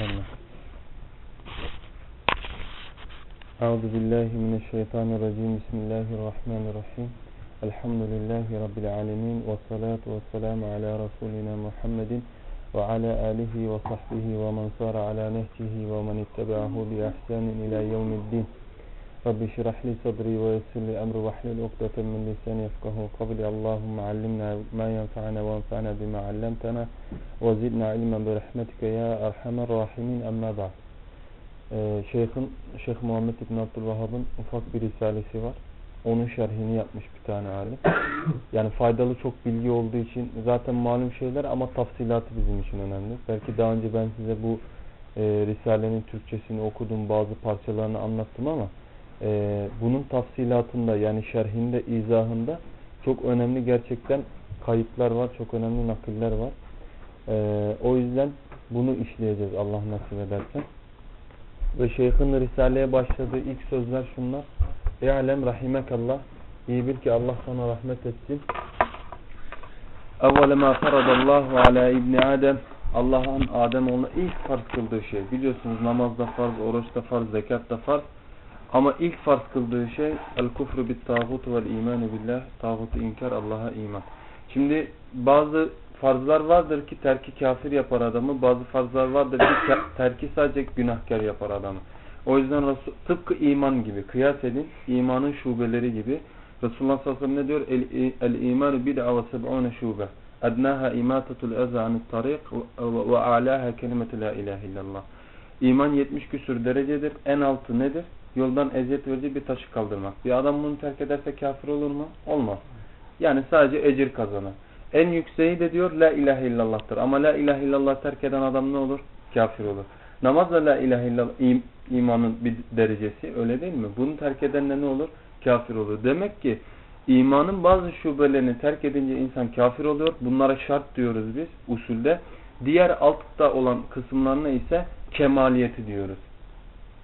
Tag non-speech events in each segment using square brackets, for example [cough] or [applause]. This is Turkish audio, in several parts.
İnşallah. Euzu billahi mineşşeytanirracim. Bismillahirrahmanirrahim. Elhamdülillahi rabbil alamin ve salatu vesselamü ala rasulina Muhammedin ve ala alihi ve sahbihi ve men sara ala nehcihi ve men ittabahu bi ihsanin ila yevmiddin. Rabbi yessir li emri ve hlul ukdeten min lisani yefkahu kavli. Allahumme allimna ma yenfa'na ve enfa'na bima allamtana ve zidna ilmen bi rahmetike ya erhamer rahimin emma ba'd. Ee, Şeyh'in, Şeyh Muhammed İbn Abdülvahhab'ın ufak bir risalesi var. Onun şerhini yapmış bir tane alim. Yani faydalı çok bilgi olduğu için zaten malum şeyler ama tafsilatı bizim için önemli. Belki daha önce ben size bu e, Risale'nin Türkçesini okudum, bazı parçalarını anlattım ama e, bunun tafsilatında yani şerhinde, izahında çok önemli gerçekten kayıtlar var, çok önemli nakiller var. E, o yüzden bunu işleyeceğiz Allah nasip ederse. Ve şeyhin Risale'ye başladığı ilk sözler şunlar. İ'lem rahimekallah. İyi bil ki Allah sana rahmet etsin. Evvele ma faradallahu ala ibni Adem. Allah'ın Adem ona ilk farz kıldığı şey. Biliyorsunuz namazda farz, oruçta farz, zekatta farz. Ama ilk farz kıldığı şey el kufru bit tağut vel imanu billah. Tağutu inkar Allah'a iman. Şimdi bazı farzlar vardır ki terki kafir yapar adamı. Bazı farzlar vardır ki terki sadece günahkar yapar adamı. O yüzden Resul, tıpkı iman gibi kıyas edin. imanın şubeleri gibi. Resulullah sallallahu aleyhi ve sellem ne diyor? El, el imanu bid'a ve seb'une şube. Adnaha imatatul eza anit tarik ve a'laha kelimeti la ilahe illallah. İman 70 küsür derecedir. En altı nedir? Yoldan eziyet verici bir taşı kaldırmak. Bir adam bunu terk ederse kafir olur mu? Olmaz. Yani sadece ecir kazanır. En yükseği de diyor la ilahe illallah'tır. Ama la ilahe illallah terk eden adam ne olur? Kafir olur. Namaz da la ilahe illallah im, imanın bir derecesi öyle değil mi? Bunu terk edenle ne olur? Kafir olur. Demek ki imanın bazı şubelerini terk edince insan kafir oluyor. Bunlara şart diyoruz biz usulde. Diğer altta olan kısımlarına ise kemaliyeti diyoruz.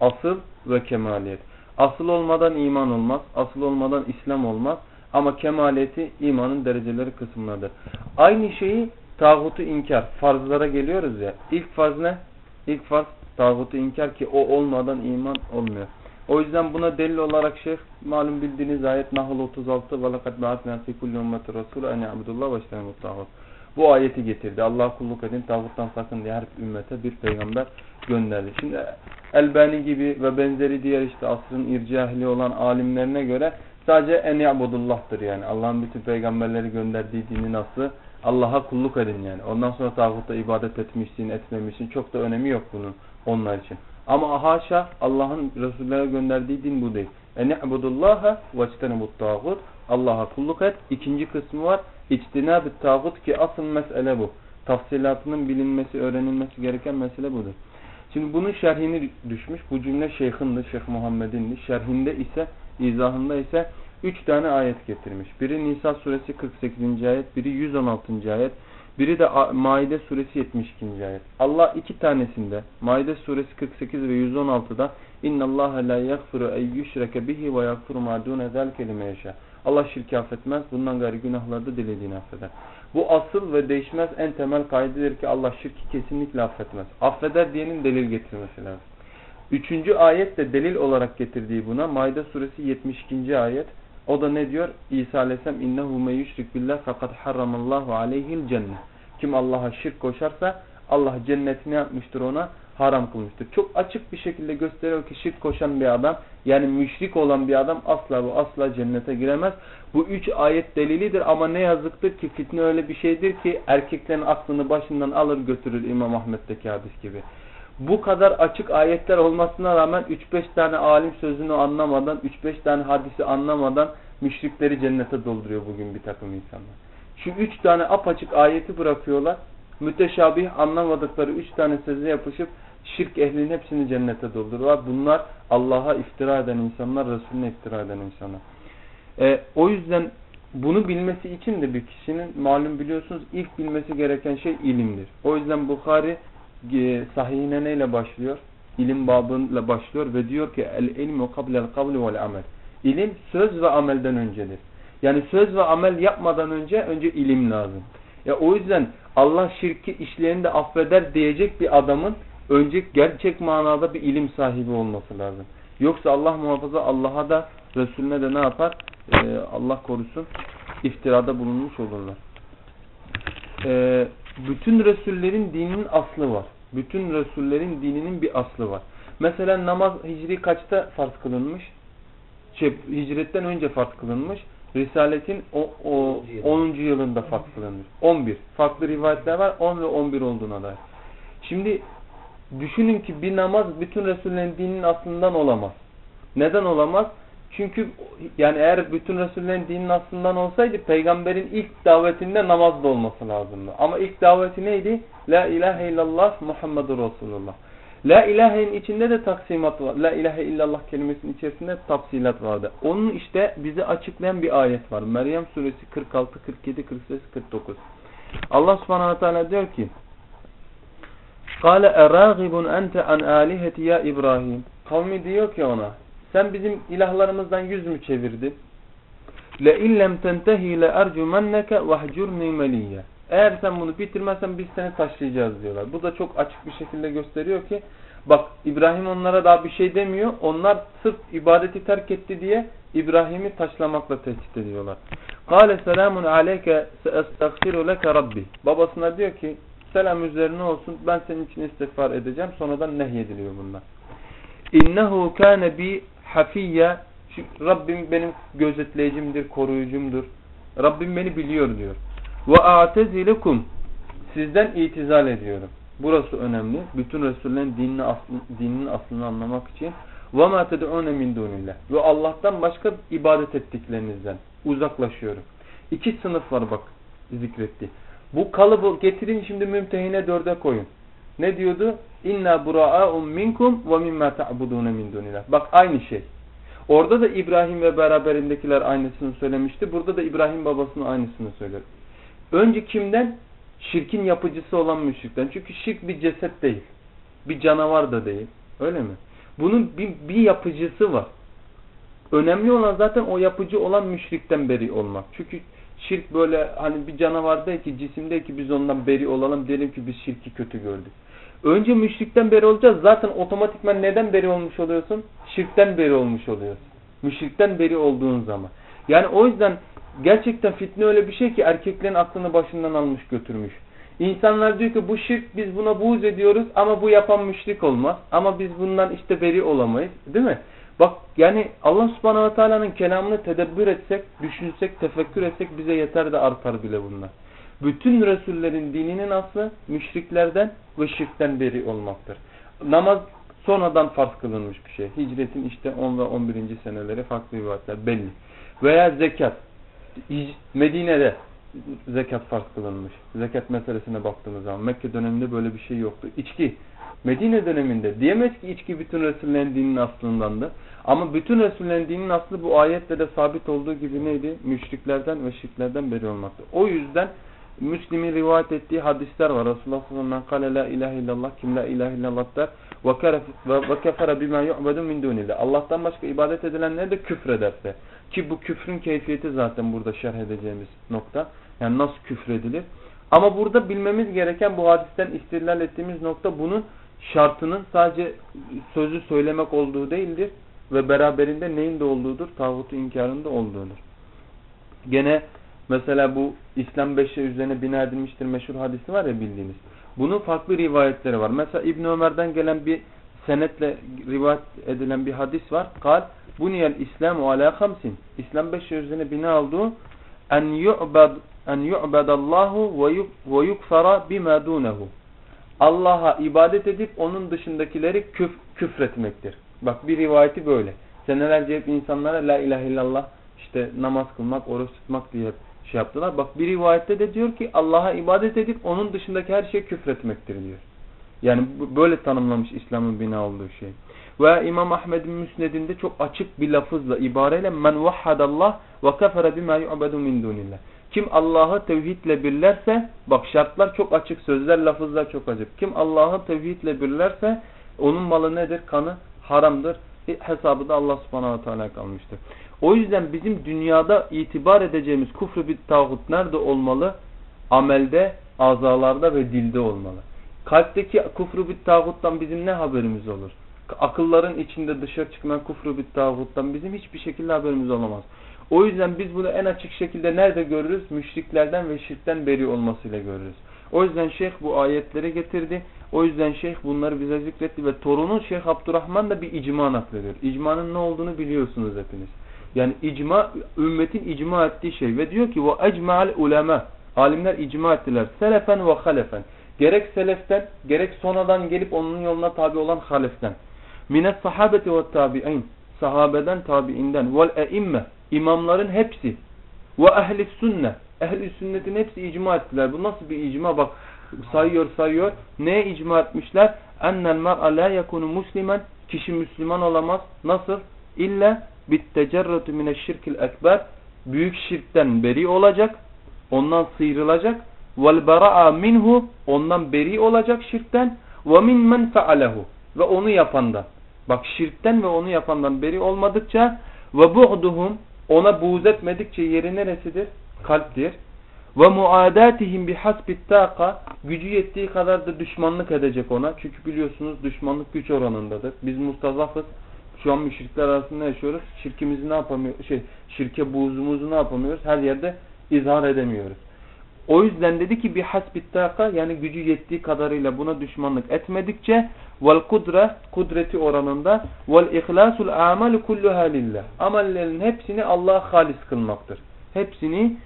Asıl ve kemaliyet. Asıl olmadan iman olmaz. Asıl olmadan İslam olmaz. Ama kemaliyeti imanın dereceleri kısımlardır. Aynı şeyi tağutu inkar. Farzlara geliyoruz ya. İlk farz ne? İlk farz tağutu inkar ki o olmadan iman olmuyor. O yüzden buna delil olarak şeyh malum bildiğiniz ayet Nahl 36 ve lekad ba'atna fi kulli ummeti rasul en ya'budullah ve işlemut tağut. Bu ayeti getirdi. Allah kulluk edin, tağuttan sakın diye her ümmete bir peygamber gönderdi. Şimdi Elbani gibi ve benzeri diğer işte asrın ircahili olan alimlerine göre sadece en ya'budullah'tır yani. Allah'ın bütün peygamberleri gönderdiği dinin aslı Allah'a kulluk edin yani. Ondan sonra tağutta ibadet etmişsin, etmemişsin çok da önemi yok bunun onlar için. Ama haşa Allah'ın Resullere gönderdiği din bu değil. En ya'budullaha ve içtenebut tağut. Allah'a kulluk et. İkinci kısmı var. İçtinabit tağut ki asıl mesele bu. Tafsilatının bilinmesi, öğrenilmesi gereken mesele budur. Şimdi bunun şerhini düşmüş. Bu cümle şeyhindi, Şeyh Muhammed'indi. Şerhinde ise, izahında ise üç tane ayet getirmiş. Biri Nisa suresi 48. ayet, biri 116. ayet, biri de Maide suresi 72. ayet. Allah iki tanesinde Maide suresi 48 ve 116'da İnna Allah la yaghfiru en yushraka bihi ve yaghfiru ma dun zalike limen yasha. Allah şirki affetmez. Bundan gayri günahları da dilediğini affeder. Bu asıl ve değişmez en temel kaydedir ki Allah şirki kesinlikle affetmez. Affeder diyenin delil getirmesi lazım. Üçüncü ayet de delil olarak getirdiği buna Maide suresi 72. ayet. O da ne diyor? İsa aleyhisselam innehu me yüşrik billah fakat harramallahu aleyhil cennet. Kim Allah'a şirk koşarsa Allah cennetini yapmıştır ona haram kılmıştır. Çok açık bir şekilde gösteriyor ki şirk koşan bir adam yani müşrik olan bir adam asla bu asla cennete giremez. Bu üç ayet delilidir ama ne yazıktır ki fitne öyle bir şeydir ki erkeklerin aklını başından alır götürür İmam Ahmet'teki hadis gibi. Bu kadar açık ayetler olmasına rağmen 3-5 tane alim sözünü anlamadan, 3-5 tane hadisi anlamadan müşrikleri cennete dolduruyor bugün bir takım insanlar. Şu 3 tane apaçık ayeti bırakıyorlar. Müteşabih anlamadıkları 3 tane söze yapışıp şirk ehlinin hepsini cennete dolduruyorlar. Bunlar Allah'a iftira eden insanlar, Resulüne iftira eden insanlar. E, o yüzden bunu bilmesi için de bir kişinin malum biliyorsunuz ilk bilmesi gereken şey ilimdir. O yüzden Bukhari e, sahihine neyle başlıyor? İlim babıyla başlıyor ve diyor ki el ilmu kablel kavli vel amel. İlim söz ve amelden öncedir. Yani söz ve amel yapmadan önce önce ilim lazım. Ya o yüzden Allah şirki işleyeni de affeder diyecek bir adamın önce gerçek manada bir ilim sahibi olması lazım. Yoksa Allah muhafaza Allah'a da Resulüne de ne yapar? Ee, Allah korusun iftirada bulunmuş olurlar. Ee, bütün Resullerin dininin aslı var. Bütün Resullerin dininin bir aslı var. Mesela namaz hicri kaçta farz kılınmış? Şey, hicretten önce farz kılınmış. Risaletin o, o 10. yılında farz kılınmış. 11. Farklı rivayetler var. 10 ve 11 olduğuna dair. Şimdi düşünün ki bir namaz bütün Resullerin dininin aslından olamaz. Neden olamaz? Çünkü yani eğer bütün Resullerin dininin aslından olsaydı peygamberin ilk davetinde namaz da olması lazımdı. Ama ilk daveti neydi? La ilahe illallah Muhammedur Resulullah. La ilahe'nin içinde de taksimat var. La ilahe illallah kelimesinin içerisinde tafsilat vardı. Onun işte bize açıklayan bir ayet var. Meryem suresi 46, 47, 48, 49. Allah subhanahu wa ta'ala diyor ki Kale erâgibun ente an âliheti ya İbrahim. Kavmi diyor ki ona sen bizim ilahlarımızdan yüz mü çevirdin? Le illem tentehi le ercumenneke vahcurni meliyye. Eğer sen bunu bitirmezsen biz seni taşlayacağız diyorlar. Bu da çok açık bir şekilde gösteriyor ki bak İbrahim onlara daha bir şey demiyor. Onlar sırf ibadeti terk etti diye İbrahim'i taşlamakla tehdit ediyorlar. Kale selamun aleyke seestagfiru leke rabbi. Babasına diyor ki selam üzerine olsun ben senin için istiğfar edeceğim. Sonradan nehyediliyor bunlar. İnnehu kâne bi hafiyye Rabbim benim gözetleyicimdir, koruyucumdur. Rabbim beni biliyor diyor. Ve a'tezilekum sizden itizal ediyorum. Burası önemli. Bütün Resullerin dinini aslı, dininin aslını anlamak için. Ve ma ted'une min dunillah. Ve Allah'tan başka ibadet ettiklerinizden uzaklaşıyorum. İki sınıf var bak zikretti. Bu kalıbı getirin şimdi mümtehine dörde koyun. Ne diyordu? İnna bura'a'un minkum ve mimma ta'budune min dunillah. Bak aynı şey. Orada da İbrahim ve beraberindekiler aynısını söylemişti. Burada da İbrahim babasının aynısını söyler. Önce kimden? Şirkin yapıcısı olan müşrikten. Çünkü şirk bir ceset değil. Bir canavar da değil. Öyle mi? Bunun bir, bir yapıcısı var. Önemli olan zaten o yapıcı olan müşrikten beri olmak. Çünkü şirk böyle hani bir canavar değil ki cisimde ki biz ondan beri olalım diyelim ki biz şirki kötü gördük. Önce müşrikten beri olacağız. Zaten otomatikman neden beri olmuş oluyorsun? Şirkten beri olmuş oluyorsun. Müşrikten beri olduğun zaman. Yani o yüzden gerçekten fitne öyle bir şey ki erkeklerin aklını başından almış götürmüş. İnsanlar diyor ki bu şirk biz buna buğz ediyoruz ama bu yapan müşrik olmaz. Ama biz bundan işte beri olamayız. Değil mi? Bak yani Allah subhanahu teala'nın kelamını tedebbür etsek, düşünsek, tefekkür etsek bize yeter de artar bile bunlar. Bütün Resullerin dininin aslı müşriklerden ve şirkten beri olmaktır. Namaz sonradan farz kılınmış bir şey. Hicretin işte 10 ve 11. seneleri farklı rivayetler belli. Veya zekat. Medine'de zekat farz kılınmış. Zekat meselesine baktığımız zaman Mekke döneminde böyle bir şey yoktu. İçki Medine döneminde diyemez ki içki bütün Resullerin dininin aslındandı. Ama bütün Resullerin dininin aslı bu ayette de sabit olduğu gibi neydi? Müşriklerden ve şirklerden beri olmaktı. O yüzden Müslim'in rivayet ettiği hadisler var. Resulullah sallallahu aleyhi ve sellem la ilahe illallah kim la ilahe illallah der ve kefere bima yu'bedu min dunillah. Allah'tan başka ibadet edilenlere de küfrederse. Ki bu küfrün keyfiyeti zaten burada şerh edeceğimiz nokta. Yani nasıl küfredilir. Ama burada bilmemiz gereken bu hadisten istilal ettiğimiz nokta bunun şartının sadece sözü söylemek olduğu değildir. Ve beraberinde neyin de olduğudur? Tağutu inkarında olduğudur. Gene mesela bu İslam beşe üzerine bina edilmiştir meşhur hadisi var ya bildiğiniz. Bunun farklı rivayetleri var. Mesela İbn Ömer'den gelen bir senetle rivayet edilen bir hadis var. Kal buniyel İslamu ala hamsin. İslam beş üzerine bina olduğu en yu'bad en yu'badallahu ve yukfara bima dunehu. Allah'a ibadet edip onun dışındakileri küf, küfretmektir. Bak bir rivayeti böyle. Senelerce hep insanlara la ilahe illallah işte namaz kılmak, oruç tutmak diye şey yaptılar. Bak bir rivayette de diyor ki Allah'a ibadet edip onun dışındaki her şeye küfretmektir diyor. Yani böyle tanımlamış İslam'ın bina olduğu şey. Ve İmam Ahmed'in müsnedinde çok açık bir lafızla, ibareyle men vahhadallah ve kefere bima yu'bedu min dunillah. Kim Allah'ı tevhidle birlerse, bak şartlar çok açık, sözler, lafızlar çok açık. Kim Allah'ı tevhidle birlerse, onun malı nedir? Kanı haramdır. Hesabı da Allah subhanahu teala kalmıştır. O yüzden bizim dünyada itibar edeceğimiz kufru bir tağut nerede olmalı? Amelde, azalarda ve dilde olmalı. Kalpteki kufru bit tağuttan bizim ne haberimiz olur? Akılların içinde dışarı çıkmayan kufru bit tağuttan bizim hiçbir şekilde haberimiz olamaz. O yüzden biz bunu en açık şekilde nerede görürüz? Müşriklerden ve şirkten beri olmasıyla görürüz. O yüzden şeyh bu ayetleri getirdi. O yüzden şeyh bunları bize zikretti ve torunu Şeyh Abdurrahman da bir icma naklediyor. İcmanın ne olduğunu biliyorsunuz hepiniz. Yani icma ümmetin icma ettiği şey ve diyor ki ve ecma'al ulema alimler icma ettiler. Selefen ve halefen. Gerek seleften gerek sonradan gelip onun yoluna tabi olan haleften. Minet sahabeti ve tabi'in. Sahabeden tabiinden vel eimme imamların hepsi ve ehli sünne ehli sünnetin hepsi icma ettiler. Bu nasıl bir icma bak sayıyor sayıyor. Neye icma etmişler? Ennel mer'a la yakunu muslimen kişi Müslüman olamaz. Nasıl? İlla bittecerretu mineşşirkil ekber büyük şirkten beri olacak. Ondan sıyrılacak. Vel bera'a minhu ondan beri olacak şirkten. Ve min men fealehu ve onu yapandan. Bak şirkten ve onu yapandan beri olmadıkça ve bu'duhum ona buğz etmedikçe yeri neresidir? Kalptir. Ve muadatihim bihasbit taqa gücü yettiği kadar da düşmanlık edecek ona. Çünkü biliyorsunuz düşmanlık güç oranındadır. Biz mustazafız. Şu an müşrikler arasında yaşıyoruz. Şirkimizi ne yapamıyoruz? Şey, şirke buğzumuzu ne yapamıyoruz? Her yerde izhar edemiyoruz. O yüzden dedi ki bir hasbit taqa yani gücü yettiği kadarıyla buna düşmanlık etmedikçe vel kudre kudreti oranında vel ihlasul amel kulluha lillah. Amellerin hepsini Allah'a halis kılmaktır. Hepsini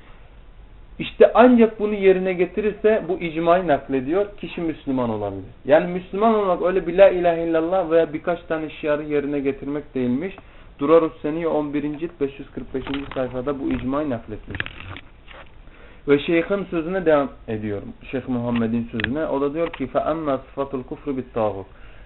işte ancak bunu yerine getirirse bu icmayı naklediyor. Kişi Müslüman olabilir. Yani Müslüman olmak öyle bir la ilahe illallah veya birkaç tane şiarı yerine getirmek değilmiş. Durarus Seniye 11. cilt 545. sayfada bu icmayı nakletmiş. Ve şeyhin sözüne devam ediyorum. Şeyh Muhammed'in sözüne. O da diyor ki فَاَمَّا صِفَةُ الْكُفْرِ بِالْتَاغُ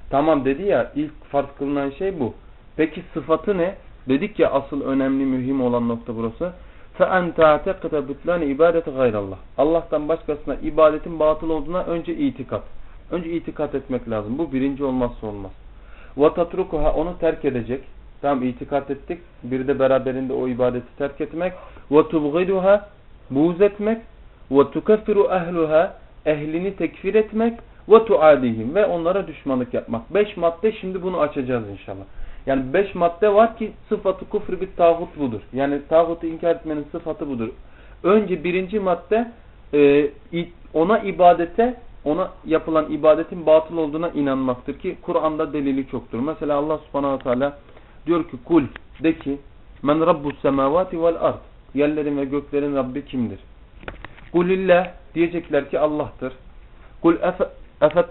Tamam dedi ya ilk farz kılınan şey bu. Peki sıfatı ne? Dedik ya asıl önemli mühim olan nokta burası. فَاَنْ تَعْتَقِتَ بُتْلَانِ اِبَادَةِ غَيْرَ اللّٰهِ Allah'tan başkasına ibadetin batıl olduğuna önce itikat. Önce itikat etmek lazım. Bu birinci olmazsa olmaz. وَتَتْرُكُهَا Onu terk edecek. Tamam itikat ettik. Bir de beraberinde o ibadeti terk etmek. وَتُبْغِدُهَا buğz etmek ve tukaffiru ehluha ehlini tekfir etmek ve tuadihim ve onlara düşmanlık yapmak. Beş madde şimdi bunu açacağız inşallah. Yani beş madde var ki sıfatı kufr bir tağut budur. Yani tağutu inkar etmenin sıfatı budur. Önce birinci madde e, ona ibadete ona yapılan ibadetin batıl olduğuna inanmaktır ki Kur'an'da delili çoktur. Mesela Allah subhanahu teala diyor ki kul de ki men rabbus semavati vel ard Yerlerin ve göklerin Rabbi kimdir? Kulillah diyecekler ki Allah'tır. Kul efet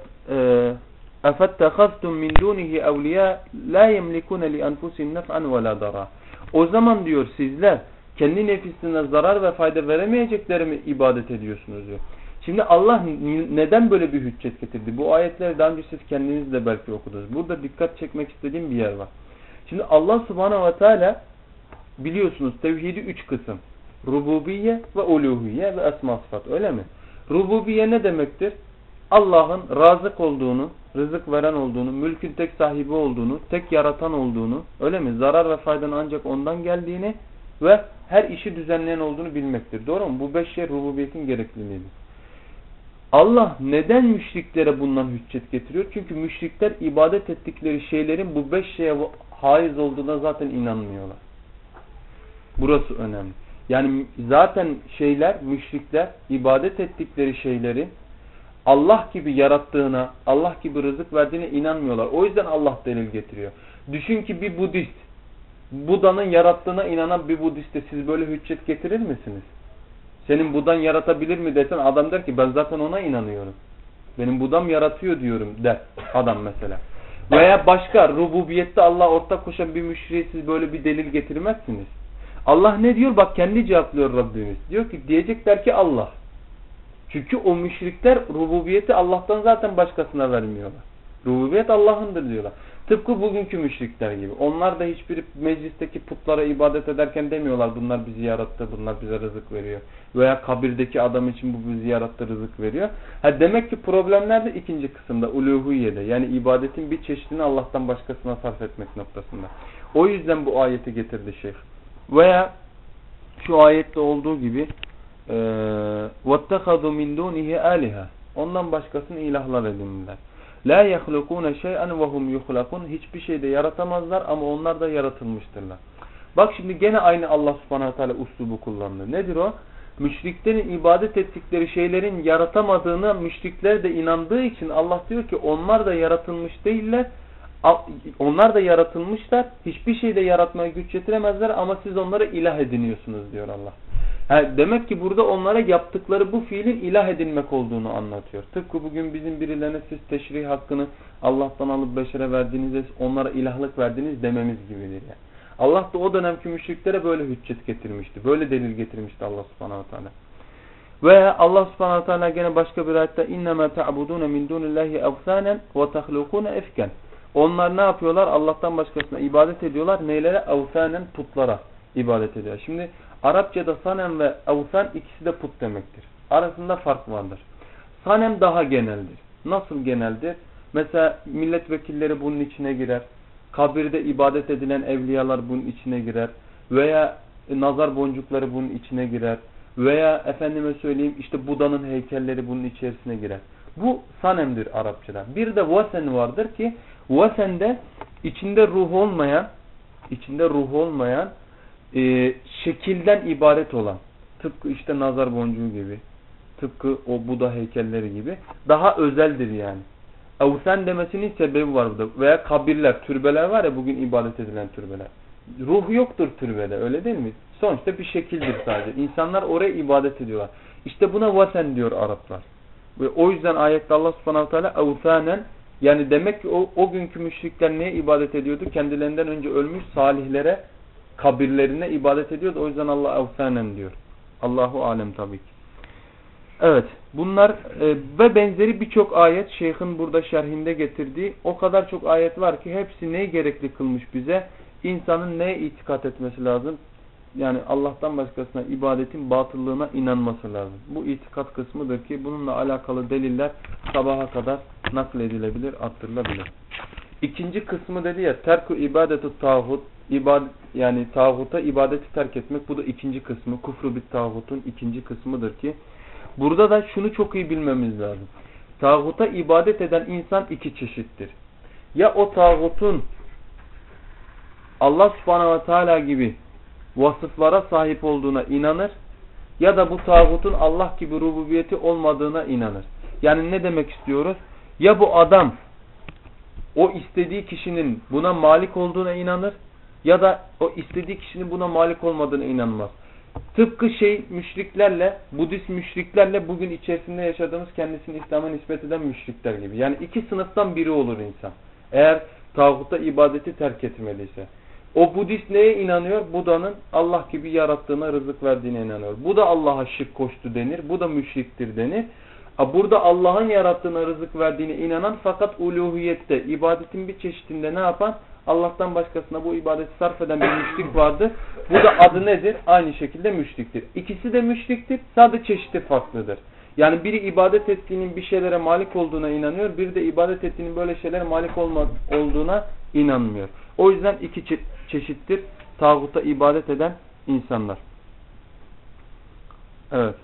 efettehaztum min dunihi evliya la yemlikune li anfusihim nef'an ve la dara. O zaman diyor sizler kendi nefisine zarar ve fayda veremeyecekleri mi ibadet ediyorsunuz diyor. Şimdi Allah neden böyle bir hüccet getirdi? Bu ayetleri daha önce siz kendiniz de belki okudunuz. Burada dikkat çekmek istediğim bir yer var. Şimdi Allah subhanahu ve teala biliyorsunuz tevhidi üç kısım. Rububiye ve uluhiye ve esma sıfat öyle mi? Rububiye ne demektir? Allah'ın razık olduğunu, rızık veren olduğunu, mülkün tek sahibi olduğunu, tek yaratan olduğunu, öyle mi? Zarar ve faydanın ancak ondan geldiğini ve her işi düzenleyen olduğunu bilmektir. Doğru mu? Bu beş şey rububiyetin gerekliliğidir. Allah neden müşriklere bundan hüccet getiriyor? Çünkü müşrikler ibadet ettikleri şeylerin bu beş şeye haiz olduğuna zaten inanmıyorlar. Burası önemli. Yani zaten şeyler, müşrikler ibadet ettikleri şeyleri Allah gibi yarattığına, Allah gibi rızık verdiğine inanmıyorlar. O yüzden Allah delil getiriyor. Düşün ki bir Budist, Buda'nın yarattığına inanan bir Budist'e siz böyle hüccet getirir misiniz? Senin Buda'nın yaratabilir mi desen adam der ki ben zaten ona inanıyorum. Benim Buda'm yaratıyor diyorum der adam mesela. Veya başka rububiyette Allah ortak koşan bir müşriye siz böyle bir delil getirmezsiniz. Allah ne diyor? Bak kendi cevaplıyor Rabbimiz. Diyor ki diyecekler ki Allah. Çünkü o müşrikler rububiyeti Allah'tan zaten başkasına vermiyorlar. Rububiyet Allah'ındır diyorlar. Tıpkı bugünkü müşrikler gibi. Onlar da hiçbir meclisteki putlara ibadet ederken demiyorlar bunlar bizi yarattı, bunlar bize rızık veriyor. Veya kabirdeki adam için bu bizi yarattı, rızık veriyor. Ha demek ki problemler de ikinci kısımda, uluhiyede. Yani ibadetin bir çeşidini Allah'tan başkasına sarf etmek noktasında. O yüzden bu ayeti getirdi şeyh. Veya şu ayette olduğu gibi وَاتَّخَذُوا مِنْ دُونِهِ آلِهَا Ondan başkasını ilahlar edinirler. La yahlukune şey'en ve hum yuhlakun. Hiçbir şey de yaratamazlar ama onlar da yaratılmıştırlar. Bak şimdi gene aynı Allah subhanahu teala uslubu kullandı. Nedir o? Müşriklerin ibadet ettikleri şeylerin yaratamadığına müşrikler de inandığı için Allah diyor ki onlar da yaratılmış değiller. Onlar da yaratılmışlar. Hiçbir şey de yaratmaya güç yetiremezler ama siz onları ilah ediniyorsunuz diyor Allah. Yani demek ki burada onlara yaptıkları bu fiilin ilah edinmek olduğunu anlatıyor. Tıpkı bugün bizim birilerine siz teşrih hakkını Allah'tan alıp beşere verdiğinizde onlara ilahlık verdiniz dememiz gibidir yani. Allah da o dönemki müşriklere böyle hüccet getirmişti. Böyle delil getirmişti Allah subhanahu teala. Ve Allah subhanahu teala gene başka bir ayette innema ta'budun min dunillahi evsanen ve tahlukun efken. Onlar ne yapıyorlar? Allah'tan başkasına ibadet ediyorlar. Neylere? Evsanen putlara ibadet ediyor. Şimdi Arapçada sanem ve evsan ikisi de put demektir. Arasında fark vardır. Sanem daha geneldir. Nasıl geneldir? Mesela milletvekilleri bunun içine girer. Kabirde ibadet edilen evliyalar bunun içine girer. Veya nazar boncukları bunun içine girer. Veya efendime söyleyeyim işte Buda'nın heykelleri bunun içerisine girer. Bu sanemdir Arapçada. Bir de vasen vardır ki vasende içinde ruh olmayan içinde ruh olmayan e, şekilden ibaret olan tıpkı işte nazar boncuğu gibi tıpkı o Buda heykelleri gibi daha özeldir yani. Evsen demesinin sebebi var burada. Veya kabirler, türbeler var ya bugün ibadet edilen türbeler. Ruh yoktur türbede öyle değil mi? Sonuçta bir şekildir sadece. İnsanlar oraya ibadet ediyorlar. İşte buna vasen diyor Araplar. Ve o yüzden ayette Allah subhanahu teala evsanen yani demek ki o, o günkü müşrikler neye ibadet ediyordu? Kendilerinden önce ölmüş salihlere kabirlerine ibadet ediyordu. O yüzden Allah evsanen diyor. Allahu alem tabii ki. Evet. Bunlar e, ve benzeri birçok ayet şeyhin burada şerhinde getirdiği o kadar çok ayet var ki hepsi neyi gerekli kılmış bize? İnsanın neye itikat etmesi lazım? Yani Allah'tan başkasına ibadetin batıllığına inanması lazım. Bu itikat kısmıdır ki bununla alakalı deliller sabaha kadar nakledilebilir, attırılabilir. İkinci kısmı dedi ya terku ibadetu tağut ibad yani tağuta ibadeti terk etmek bu da ikinci kısmı. Kufru bit tağutun ikinci kısmıdır ki Burada da şunu çok iyi bilmemiz lazım. Tağuta ibadet eden insan iki çeşittir. Ya o tağutun Allah subhanahu ve teala gibi vasıflara sahip olduğuna inanır ya da bu tağutun Allah gibi rububiyeti olmadığına inanır. Yani ne demek istiyoruz? Ya bu adam o istediği kişinin buna malik olduğuna inanır ya da o istediği kişinin buna malik olmadığına inanmaz. Tıpkı şey müşriklerle, Budist müşriklerle bugün içerisinde yaşadığımız kendisini İslam'a nispet eden müşrikler gibi. Yani iki sınıftan biri olur insan. Eğer tağuta ibadeti terk etmeliyse. O Budist neye inanıyor? Buda'nın Allah gibi yarattığına, rızık verdiğine inanıyor. Bu da Allah'a şirk koştu denir. Bu da müşriktir denir. Burada Allah'ın yarattığına, rızık verdiğine inanan fakat uluhiyette, ibadetin bir çeşitinde ne yapan? Allah'tan başkasına bu ibadeti sarf eden bir müşrik vardır. Bu da adı nedir? Aynı şekilde müşriktir. İkisi de müşriktir. Sadece çeşidi farklıdır. Yani biri ibadet ettiğinin bir şeylere malik olduğuna inanıyor. Biri de ibadet ettiğinin böyle şeylere malik olma, olduğuna inanmıyor. O yüzden iki çe çeşittir tağuta ibadet eden insanlar. Evet.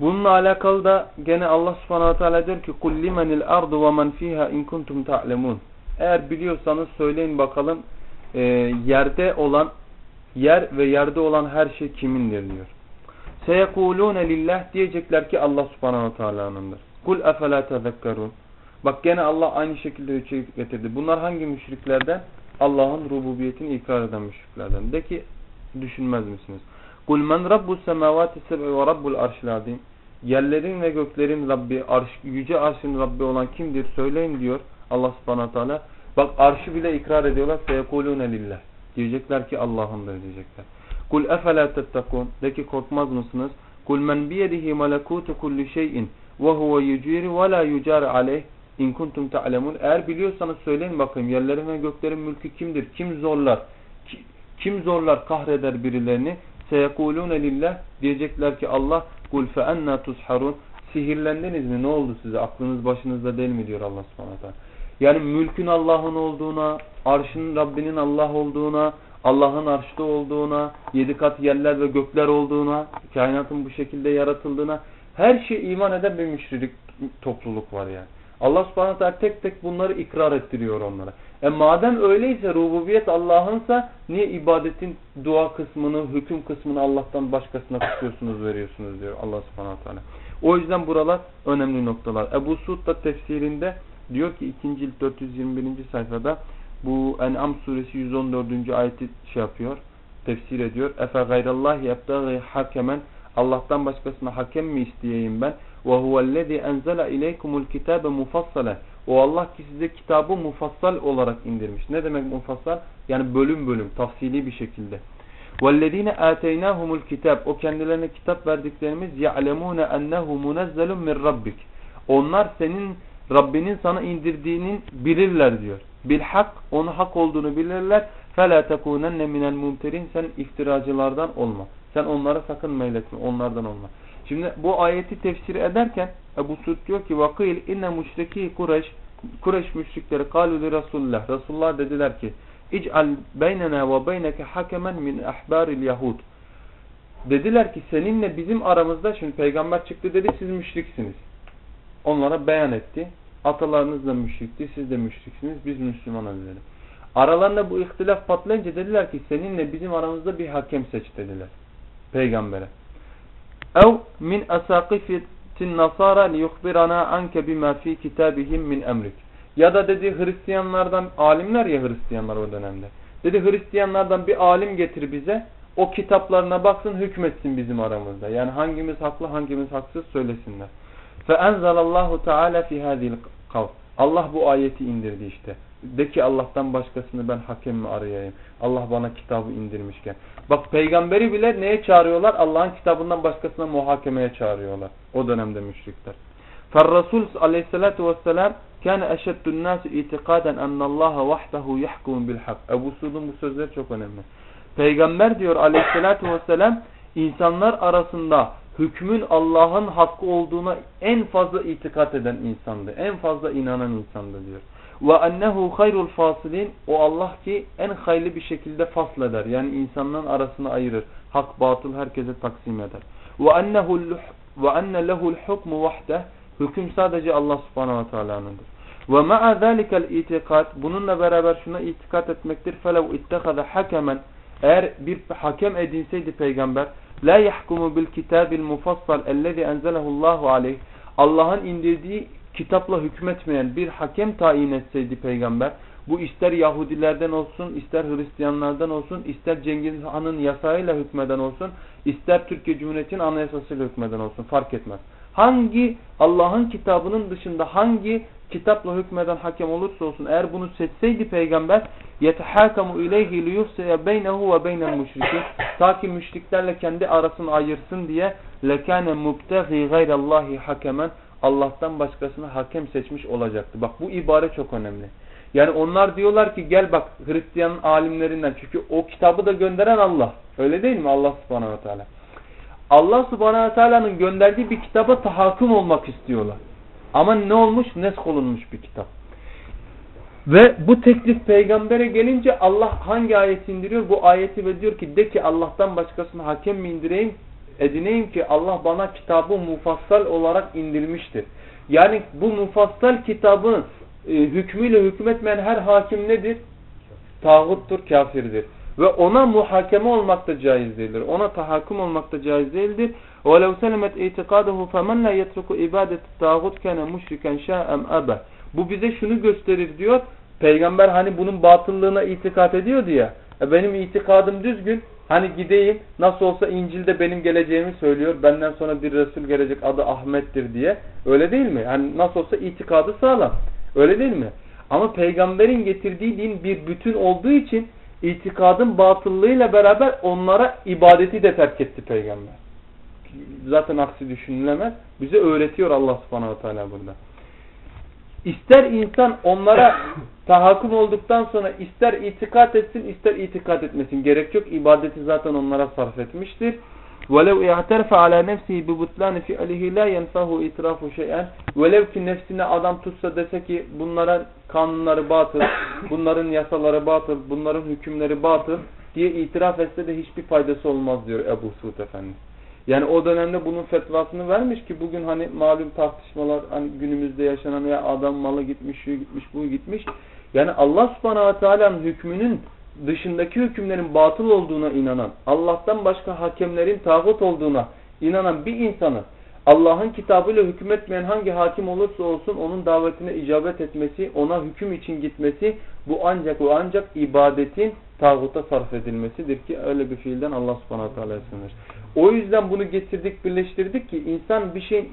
Bununla alakalı da gene Allah subhanahu teala diyor ki قُلْ لِمَنِ الْاَرْضُ وَمَنْ ف۪يهَا اِنْ كُنْتُمْ تَعْلَمُونَ eğer biliyorsanız söyleyin bakalım e, yerde olan yer ve yerde olan her şey kimindir diyor. Seyekulune lillah diyecekler ki Allah subhanahu teala'nındır. Kul efela tezekkerun. Bak gene Allah aynı şekilde ölçü getirdi. Bunlar hangi müşriklerden? Allah'ın rububiyetini ikrar eden müşriklerden. De ki düşünmez misiniz? Kul men rabbus semavati seb'i ve rabbul arşil. Yerlerin ve göklerin Rabbi, arş, yüce arşın Rabbi olan kimdir söyleyin diyor. Allah subhanahu teala. Bak arşı bile ikrar ediyorlar. Feyekulune lillah. Diyecekler ki Allah'ındır diyecekler. Kul efela tettakun. De ki korkmaz mısınız? Kul men biyedihi melekutu kulli şeyin ve huve yuciri ve la yucar aleyh in kuntum ta'lemun. Eğer biliyorsanız söyleyin bakayım yerlerin ve göklerin mülkü kimdir? Kim zorlar? Kim zorlar kahreder birilerini? Seyekulune lillah. Diyecekler ki Allah. Kul fe enna tuzharun. Sihirlendiniz mi? Ne oldu size? Aklınız başınızda değil mi? diyor Allah subhanahu. Yani mülkün Allah'ın olduğuna, arşın Rabbinin Allah olduğuna, Allah'ın arşta olduğuna, yedi kat yerler ve gökler olduğuna, kainatın bu şekilde yaratıldığına Her şey iman eden bir müşrik topluluk var yani. Allah subhanahu teala tek tek bunları ikrar ettiriyor onlara. E madem öyleyse rububiyet Allah'ınsa niye ibadetin dua kısmını, hüküm kısmını Allah'tan başkasına tutuyorsunuz, veriyorsunuz diyor Allah subhanahu teala. O yüzden buralar önemli noktalar. Ebu Suud da tefsirinde diyor ki 2. cilt 421. sayfada bu En'am suresi 114. ayeti şey yapıyor, tefsir ediyor. Efe gayrallahi yebtagi hakemen Allah'tan başkasına hakem mi isteyeyim ben? Ve huvellezî enzele ileykumul kitâbe mufassale. O Allah ki size kitabı mufassal olarak indirmiş. Ne demek mufassal? Yani bölüm bölüm, tafsili bir şekilde. وَالَّذ۪ينَ آتَيْنَاهُمُ الْكِتَابِ O kendilerine kitap verdiklerimiz يَعْلَمُونَ اَنَّهُ مُنَزَّلٌ مِنْ رَبِّكِ Onlar senin Rabbinin sana indirdiğinin bilirler diyor. Bilhak, onu hak olduğunu bilirler. فَلَا تَكُونَنَّ مِنَ الْمُمْتَرِينَ Sen iftiracılardan olma. Sen onlara sakın meyletme, onlardan olma. Şimdi bu ayeti tefsir ederken Ebu Suud diyor ki vakil inne müşriki Kureyş Kureyş müşrikleri kalu li Resulullah Resulullah dediler ki İc'al beynena ve beyneke hakemen min ahbaril yahud Dediler ki seninle bizim aramızda şimdi peygamber çıktı dedi siz müşriksiniz. Onlara beyan etti. Atalarınız da müşrikti, siz de müşriksiniz, biz Müslümanız dedi. Aralarında bu ihtilaf patlayınca dediler ki seninle bizim aramızda bir hakem seç dediler. Peygambere. Ev min asakifitin nasara liyukbirana anke bima fi kitabihim min emrik. Ya da dedi Hristiyanlardan alimler ya Hristiyanlar o dönemde. Dedi Hristiyanlardan bir alim getir bize. O kitaplarına baksın hükmetsin bizim aramızda. Yani hangimiz haklı hangimiz haksız söylesinler. Fe enzelallahu teala fi hadil kav. Allah bu ayeti indirdi işte. De ki Allah'tan başkasını ben hakem mi arayayım? Allah bana kitabı indirmişken. Bak peygamberi bile neye çağırıyorlar? Allah'ın kitabından başkasına muhakemeye çağırıyorlar. O dönemde müşrikler. فالرسول aleyhissalatu vesselam kâne eşeddün nâsü itikaden ennallâhe vahdehu yahkumu bilhak. Ebu Suud'un bu sözleri çok önemli. Peygamber diyor aleyhissalatu vesselam insanlar arasında hükmün Allah'ın hakkı olduğuna en fazla itikat eden insandı. En fazla inanan insandı diyor. Ve ennehu hayrul fasilin o Allah ki en hayırlı bir şekilde fasleder. Yani insanların arasını ayırır. Hak batıl herkese taksim eder. Ve ennehu ve enne lehul hukmu vahde hüküm sadece Allah Subhanahu ve Taala'nındır. Ve ma'a zalikel itikat bununla beraber şuna itikat etmektir. Felev ittehada hakemen eğer bir hakem edinseydi peygamber la yahkumu bil kitabil mufassal ellezî enzelehullahu aleyh Allah'ın indirdiği kitapla hükmetmeyen bir hakem tayin etseydi peygamber bu ister Yahudilerden olsun, ister Hristiyanlardan olsun, ister Cengiz Han'ın yasayla hükmeden olsun, ister Türkiye Cumhuriyeti'nin anayasasıyla hükmeden olsun fark etmez. Hangi Allah'ın kitabının dışında hangi kitapla hükmeden hakem olursa olsun eğer bunu seçseydi peygamber yetehakamu ileyhi liyufseye beynehu ve beynel müşrikin ta ki müşriklerle kendi arasını ayırsın diye lekâne mubteği gayrallahi hakemen Allah'tan başkasını hakem seçmiş olacaktı. Bak bu ibare çok önemli. Yani onlar diyorlar ki gel bak Hristiyan alimlerinden çünkü o kitabı da gönderen Allah. Öyle değil mi Allah subhanahu teala? Allah subhanahu teala'nın gönderdiği bir kitaba tahakküm olmak istiyorlar. Ama ne olmuş? Nesk olunmuş bir kitap. Ve bu teklif peygambere gelince Allah hangi ayeti indiriyor? Bu ayeti ve diyor ki de ki Allah'tan başkasını hakem mi indireyim? Edineyim ki Allah bana kitabı mufassal olarak indirmiştir. Yani bu mufassal kitabın e, hükmüyle hükmetmeyen her hakim nedir? Tağuttur, kafirdir. Ve ona muhakeme olmak da caiz değildir. Ona tahakküm olmak da caiz değildir. وَلَوْ سَلَمَتْ اِعْتِقَادَهُ فَمَنْ لَا يَتْرُكُ اِبَادَةِ التَّاغُتْ كَانَ مُشْرِكًا شَاءً أَبَى Bu bize şunu gösterir diyor. Peygamber hani bunun batıllığına itikat ediyordu ya. E benim itikadım düzgün. Hani gideyim nasıl olsa İncil'de benim geleceğimi söylüyor. Benden sonra bir Resul gelecek adı Ahmet'tir diye. Öyle değil mi? Hani nasıl olsa itikadı sağlam. Öyle değil mi? Ama peygamberin getirdiği din bir bütün olduğu için itikadın batıllığıyla beraber onlara ibadeti de terk etti peygamber. Zaten aksi düşünülemez. Bize öğretiyor Allah subhanahu teala burada. İster insan onlara tahakküm olduktan sonra ister itikat etsin ister itikat etmesin. Gerek yok. İbadeti zaten onlara sarf etmiştir. وَلَوْ اِعْتَرْفَ عَلَى نَفْسِهِ بِبُطْلَانِ فِعْلِهِ لَا يَنْفَهُ اِتْرَافُ شَيْئًا Velev ki nefsine adam tutsa dese ki bunlara kanunları batıl, bunların yasaları batıl, bunların hükümleri batıl diye itiraf etse de hiçbir faydası olmaz diyor Ebu Suud Efendi. Yani o dönemde bunun fetvasını vermiş ki bugün hani malum tartışmalar hani günümüzde yaşanan ya adam malı gitmiş, şu gitmiş, bu gitmiş. Yani Allah subhanahu ve teala'nın hükmünün dışındaki hükümlerin batıl olduğuna inanan, Allah'tan başka hakemlerin tağut olduğuna inanan bir insanı Allah'ın kitabıyla hükmetmeyen hangi hakim olursa olsun onun davetine icabet etmesi, ona hüküm için gitmesi bu ancak o ancak ibadetin tağuta sarf edilmesidir ki öyle bir fiilden Allah subhanahu teala sınır. O yüzden bunu getirdik, birleştirdik ki insan bir şey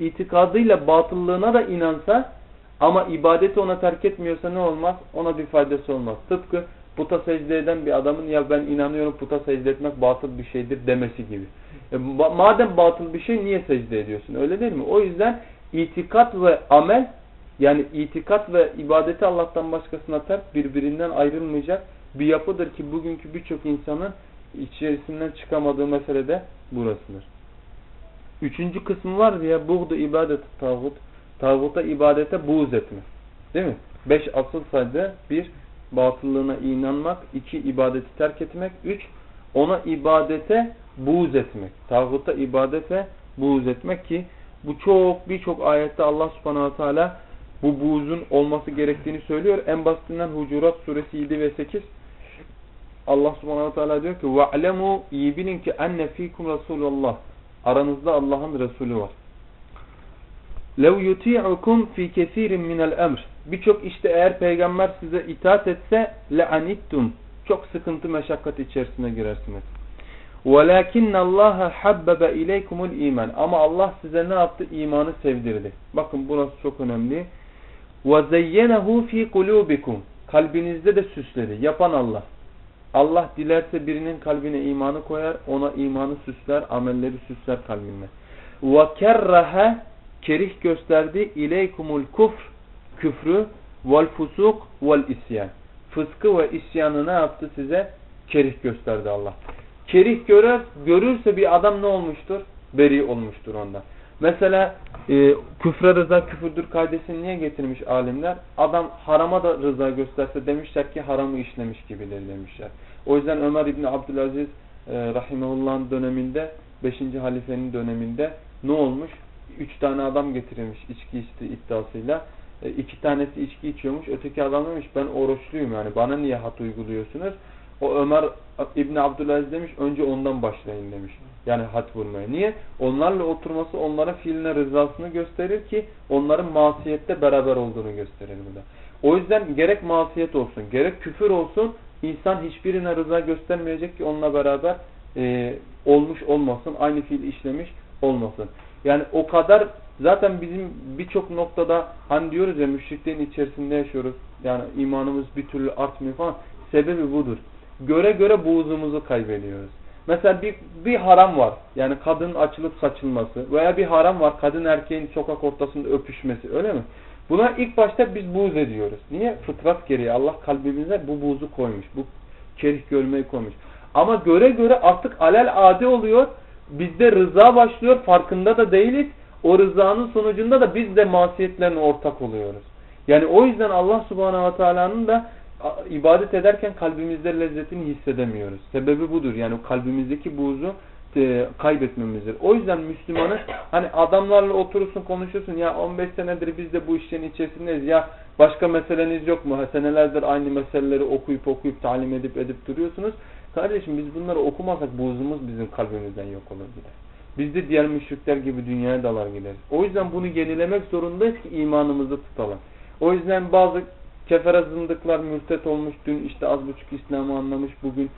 itikadıyla batıllığına da inansa ama ibadeti ona terk etmiyorsa ne olmaz? Ona bir faydası olmaz. Tıpkı puta secde eden bir adamın ya ben inanıyorum puta secde etmek batıl bir şeydir demesi gibi. E, madem batıl bir şey niye secde ediyorsun? Öyle değil mi? O yüzden itikat ve amel yani itikat ve ibadeti Allah'tan başkasına terk birbirinden ayrılmayacak bir yapıdır ki bugünkü birçok insanın içerisinden çıkamadığı mesele de burasıdır. Üçüncü kısmı var ya buğdu ibadet tağut. Tağuta ibadete buğz etme. Değil mi? Beş asıl sayıda bir batıllığına inanmak, iki ibadeti terk etmek, üç ona ibadete buğz etmek. Tağuta ibadete buğz etmek ki bu çok birçok ayette Allah subhanahu teala bu buğzun olması gerektiğini söylüyor. En basitinden Hucurat suresi 7 ve 8 Allah subhanahu teala diyor ki وَعْلَمُوا iyi bilin ki enne fikum Resulullah aranızda Allah'ın Resulü var. لَوْ يُتِيعُكُمْ فِي كَثِيرٍ مِنَ الْأَمْرِ Birçok işte eğer peygamber size itaat etse لَعَنِتْتُمْ Çok sıkıntı meşakkat içerisine girersiniz. وَلَكِنَّ اللّٰهَ حَبَّبَ اِلَيْكُمُ الْا۪يمَانِ Ama Allah size ne yaptı? İmanı sevdirdi. Bakın burası çok önemli. وَزَيَّنَهُ ف۪ي قُلُوبِكُمْ Kalbinizde de süsledi. Yapan Allah. Allah dilerse birinin kalbine imanı koyar, ona imanı süsler, amelleri süsler kalbine. وَكَرَّهَ Kerih gösterdi. اِلَيْكُمُ الْكُفْرِ Küfrü, vel fusuk, vel isyan. Fıskı ve isyanı ne yaptı size? Kerih gösterdi Allah. Kerih görer, görürse bir adam ne olmuştur? Beri olmuştur ondan. Mesela e, küfre rıza küfürdür kaidesini niye getirmiş alimler? Adam harama da rıza gösterse demişler ki haramı işlemiş gibidir demişler. O yüzden Ömer İbni Abdülaziz e, Rahimehullah'ın döneminde 5. halifenin döneminde ne olmuş? Üç tane adam getirilmiş içki içti iddiasıyla. E, iki tanesi içki içiyormuş. Öteki adam demiş ben oruçluyum yani bana niye hat uyguluyorsunuz? O Ömer İbni Abdülaziz demiş önce ondan başlayın demiş. Yani hat vurmaya. Niye? Onlarla oturması onların fiiline rızasını gösterir ki onların masiyette beraber olduğunu gösterir bu da. O yüzden gerek masiyet olsun gerek küfür olsun insan hiçbirine rıza göstermeyecek ki onunla beraber e, olmuş olmasın. Aynı fiil işlemiş olmasın. Yani o kadar zaten bizim birçok noktada hani diyoruz ya müşriklerin içerisinde yaşıyoruz. Yani imanımız bir türlü artmıyor falan. Sebebi budur. Göre göre buğzumuzu kaybediyoruz. Mesela bir, bir haram var. Yani kadının açılıp saçılması. Veya bir haram var. Kadın erkeğin sokak ortasında öpüşmesi. Öyle mi? Buna ilk başta biz buğz ediyoruz. Niye? Fıtrat gereği Allah kalbimize bu buğzu koymuş. Bu kerih görmeyi koymuş. Ama göre göre artık alel adi oluyor. Bizde rıza başlıyor. Farkında da değiliz. O rızanın sonucunda da biz de masiyetlerine ortak oluyoruz. Yani o yüzden Allah subhanahu ve teala'nın da ibadet ederken kalbimizde lezzetini hissedemiyoruz. Sebebi budur. Yani kalbimizdeki buğzu e, kaybetmemizdir. O yüzden Müslümanı hani adamlarla oturursun konuşursun ya 15 senedir biz de bu işlerin içerisindeyiz ya başka meseleniz yok mu? Senelerdir aynı meseleleri okuyup okuyup talim edip edip duruyorsunuz. Kardeşim biz bunları okumasak buğzumuz bizim kalbimizden yok olur gider. Biz de diğer müşrikler gibi dünyaya dalar gideriz. O yüzden bunu yenilemek zorundayız ki imanımızı tutalım. O yüzden bazı kefere zındıklar mürtet olmuş. Dün işte az buçuk İslam'ı anlamış. Bugün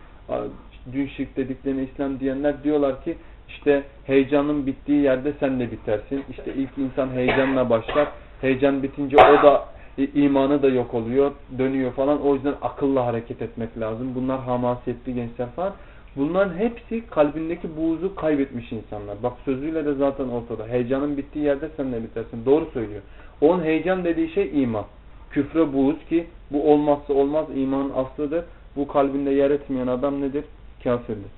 dün şirk dediklerine İslam diyenler diyorlar ki işte heyecanın bittiği yerde sen de bitersin. İşte ilk insan heyecanla başlar. Heyecan bitince o da imanı da yok oluyor. Dönüyor falan. O yüzden akılla hareket etmek lazım. Bunlar hamasiyetli gençler falan. Bunların hepsi kalbindeki buğzu kaybetmiş insanlar. Bak sözüyle de zaten ortada. Heyecanın bittiği yerde sen de bitersin. Doğru söylüyor. Onun heyecan dediği şey iman. Küfre buğuz ki bu olmazsa olmaz imanın aslıdır. Bu kalbinde yer etmeyen adam nedir? Kafirdir.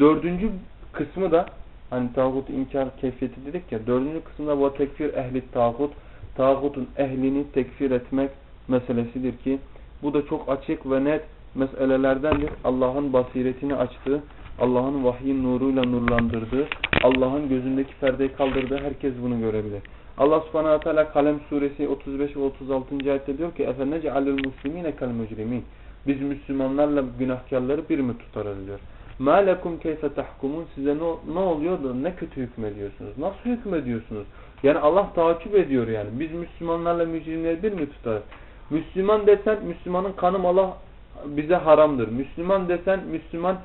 Dördüncü kısmı da hani tağut inkar keyfiyeti dedik ya dördüncü kısımda bu tekfir ehli tağut tağutun ehlini tekfir etmek meselesidir ki bu da çok açık ve net meselelerdendir. Allah'ın basiretini açtığı Allah'ın vahyin nuruyla nurlandırdığı, Allah'ın gözündeki perdeyi kaldırdığı herkes bunu görebilir. Allah subhanahu teala Kalem suresi 35 ve 36. ayette diyor ki اَفَنَجْعَلُ الْمُسْلِم۪ينَ كَالْمُجْرِم۪ينَ Biz Müslümanlarla günahkarları bir mi tutarız diyor. مَا لَكُمْ كَيْفَ تَحْكُمُونَ Size ne, ne oluyor da ne kötü hükmediyorsunuz? Nasıl hükmediyorsunuz? Yani Allah takip ediyor yani. Biz Müslümanlarla mücrimleri bir mi tutarız? Müslüman desen Müslümanın kanı Allah bize haramdır. Müslüman desen Müslüman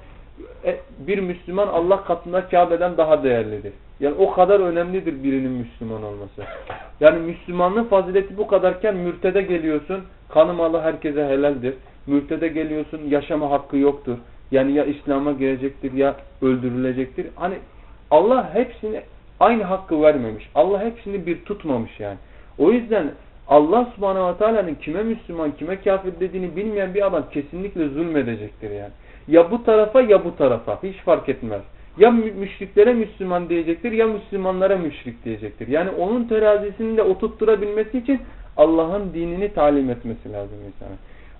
e, bir Müslüman Allah katında Kabe'den daha değerlidir. Yani o kadar önemlidir birinin Müslüman olması. Yani Müslümanlığın fazileti bu kadarken mürtede geliyorsun, kanı malı herkese helaldir. Mürtede geliyorsun, yaşama hakkı yoktur. Yani ya İslam'a girecektir ya öldürülecektir. Hani Allah hepsini aynı hakkı vermemiş. Allah hepsini bir tutmamış yani. O yüzden Allah subhanahu ve teala'nın kime Müslüman kime kafir dediğini bilmeyen bir adam kesinlikle zulmedecektir yani. Ya bu tarafa ya bu tarafa hiç fark etmez. Ya müşriklere Müslüman diyecektir ya Müslümanlara müşrik diyecektir. Yani onun terazisini de oturtturabilmesi için Allah'ın dinini talim etmesi lazım insana.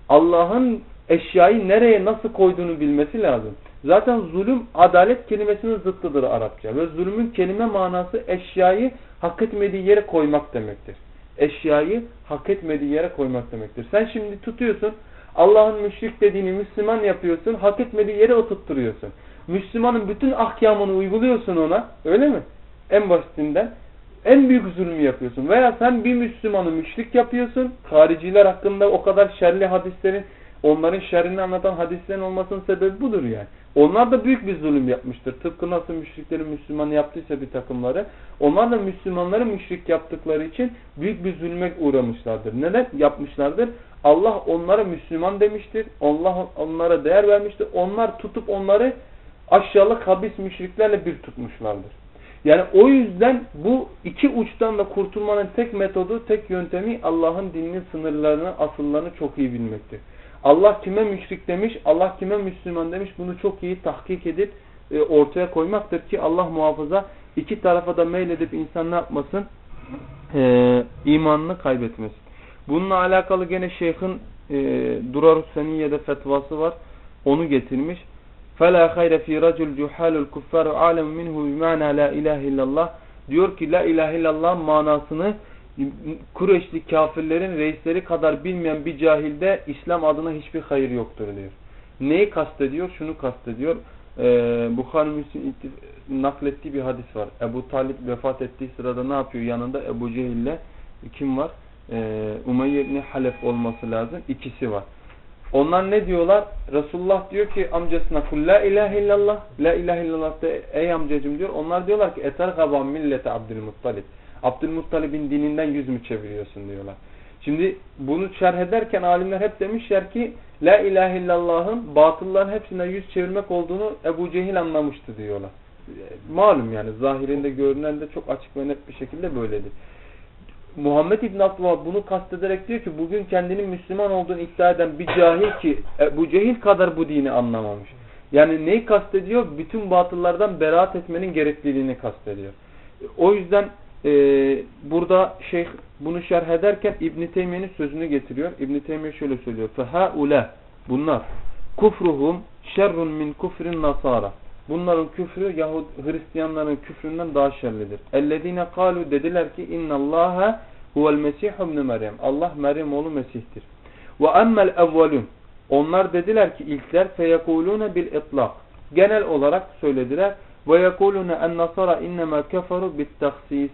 Allah'ın eşyayı nereye nasıl koyduğunu bilmesi lazım. Zaten zulüm adalet kelimesinin zıttıdır Arapça. Ve zulmün kelime manası eşyayı hak etmediği yere koymak demektir. Eşyayı hak etmediği yere koymak demektir. Sen şimdi tutuyorsun Allah'ın müşrik dediğini Müslüman yapıyorsun. Hak etmediği yere oturtturuyorsun. Müslümanın bütün ahkamını uyguluyorsun ona. Öyle mi? En basitinden. En büyük zulmü yapıyorsun. Veya sen bir Müslümanı müşrik yapıyorsun. Hariciler hakkında o kadar şerli hadislerin onların şerrini anlatan hadislerin olmasının sebebi budur yani. Onlar da büyük bir zulüm yapmıştır. Tıpkı nasıl müşriklerin Müslümanı yaptıysa bir takımları. Onlar da Müslümanları müşrik yaptıkları için büyük bir zulme uğramışlardır. Neden yapmışlardır? Allah onlara Müslüman demiştir. Allah onlara değer vermiştir. Onlar tutup onları aşağılık habis müşriklerle bir tutmuşlardır. Yani o yüzden bu iki uçtan da kurtulmanın tek metodu, tek yöntemi Allah'ın dininin sınırlarını, asıllarını çok iyi bilmektir. Allah kime müşrik demiş, Allah kime Müslüman demiş bunu çok iyi tahkik edip e, ortaya koymaktır ki Allah muhafaza iki tarafa da meyledip insan ne yapmasın? E, imanını kaybetmesin. Bununla alakalı gene şeyhin e, Durar-ı Seniyye'de fetvası var. Onu getirmiş. فَلَا خَيْرَ ف۪ي رَجُلْ جُحَالُ الْكُفَّارُ عَالَمُ مِنْهُ بِمَعْنَا لَا اِلَٰهِ illallah Diyor ki la ilahe illallah manasını Kureyşli kafirlerin reisleri kadar bilmeyen bir cahilde İslam adına hiçbir hayır yoktur diyor. Neyi kastediyor? Şunu kastediyor. Ee, Bukhari Müslim naklettiği bir hadis var. Ebu Talip vefat ettiği sırada ne yapıyor? Yanında Ebu Cehil'le kim var? Ee, Umeyye ibn Halef olması lazım. İkisi var. Onlar ne diyorlar? Resulullah diyor ki amcasına kul la ilahe illallah la ilahe illallah de ey amcacım diyor. Onlar diyorlar ki eter gaban millete Abdülmuttalib. Abdülmuttalib'in dininden yüz mü çeviriyorsun diyorlar. Şimdi bunu şerh ederken alimler hep demişler ki La ilahe illallah'ın batılların hepsine yüz çevirmek olduğunu Ebu Cehil anlamıştı diyorlar. Malum yani zahirinde görünen de çok açık ve net bir şekilde böyledir. Muhammed İbn Abdullah bunu kastederek diyor ki bugün kendinin Müslüman olduğunu iddia eden bir cahil ki bu cehil kadar bu dini anlamamış. Yani neyi kastediyor? Bütün batıllardan beraat etmenin gerekliliğini kastediyor. O yüzden e, burada şeyh bunu şerh ederken İbn Teymiye'nin sözünü getiriyor. İbn Teymiye şöyle söylüyor. Fehaule bunlar kufruhum şerrun min kufrin nasara. Bunların küfrü Yahud Hristiyanların küfründen daha şerlidir. Ellezine kalu dediler ki innallaha huvel mesih ibn Meryem. Allah Meryem oğlu Mesih'tir. Ve emmel evvelun. Onlar dediler ki ilkler feyekulune bil itlak. Genel olarak söylediler. Ve yekulune en nasara innema keferu bit tahsis.